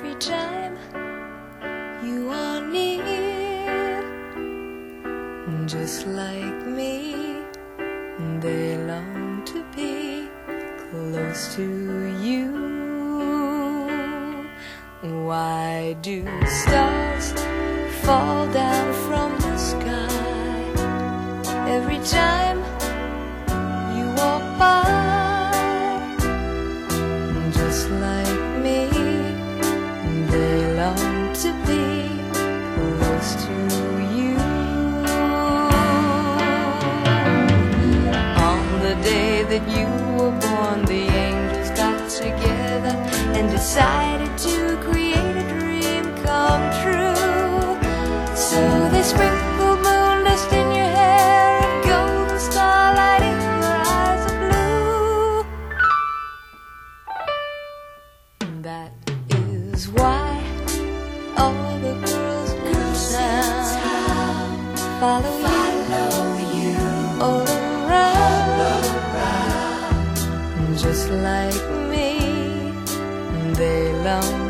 every time you are near. Just like me, they long to be close to you. Why do stars? To you, on the day that you were born, the angels got together and decided to create. all around. Just like me, they long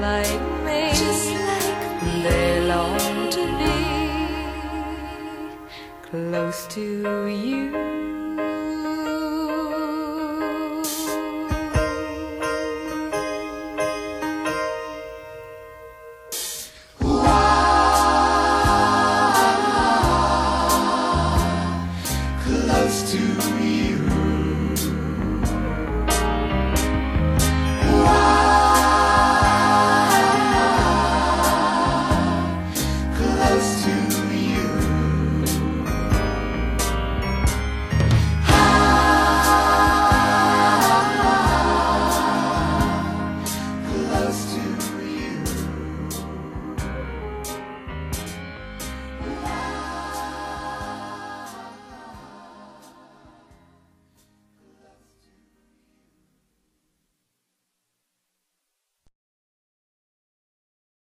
like me, just like me. They long to be close to you.